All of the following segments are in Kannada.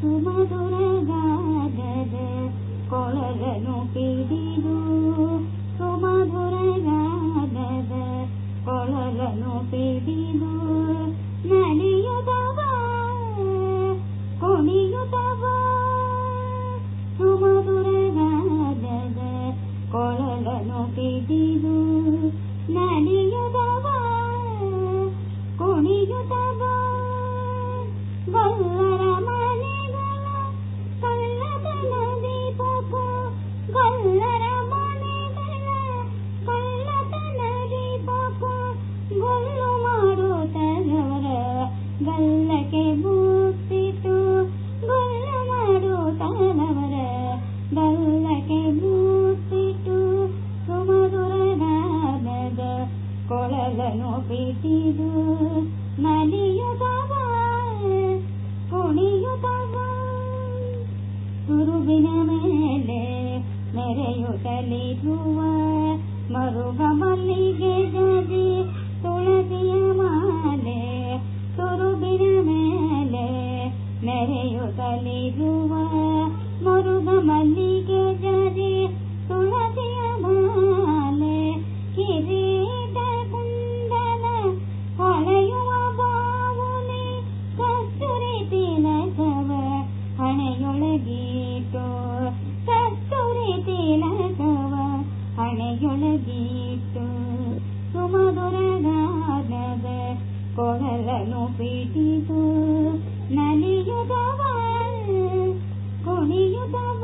ಸುಮಧುರ ಗಾನದ ಕೊಳಲನು ಪಿಡಿದು ಕೊಳಲನು ಪಿಟಿದು ನಲಿಯುತ್ತವ ಕುಣಿಯುತ್ತವ ಗುರುವಿನ ಮೇಲೆ ಮೆರೆಯುತ್ತಲಿರುವ ಮರುಗ ಮಲ್ಲಿಗೆ ಜಿ ತುಳಸಿಯ ಮಾಲೆ. ತುರುಬಿನ ಮೇಲೆ ಮೆರೆಯುತ್ತಲಿರುವ ಮರುಗ ಮಲ್ಲಿಗೆ ಜಿ ತುಳಸಿಯ ಮಾಲೆ ಹಣೆಯೊಳಗಿಟ್ಟು ಸುಮಧುರ ಗಾನದ ಕೊಳಲನು ಪಿಟಿದು ನಲಿಯುತ್ತವ ಕುಣಿಯುತ್ತವ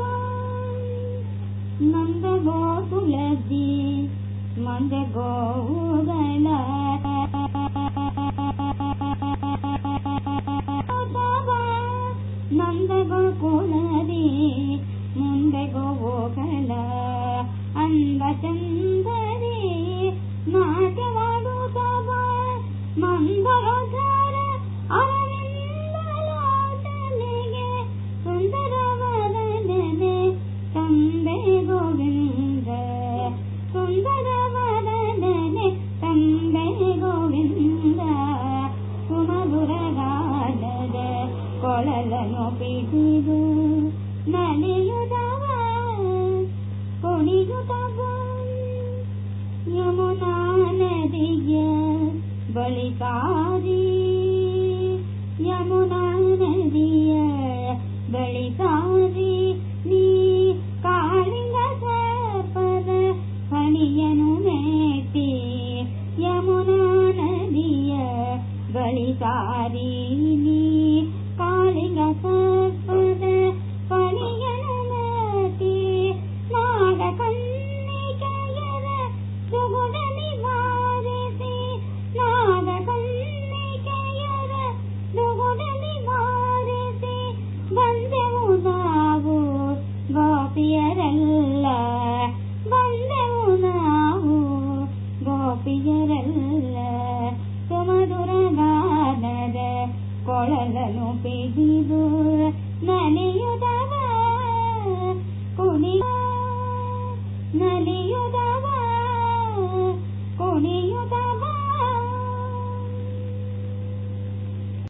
ನಂದ ಗೋಕುಲದಿ ಮಂದ ಗೋವುಗಳ ी यमुना नदय बलितादि कालिङ्गमे यमुना नदी बलितादि कालिङ्ग ಕೊಳಲನು ಪಿಡಿದು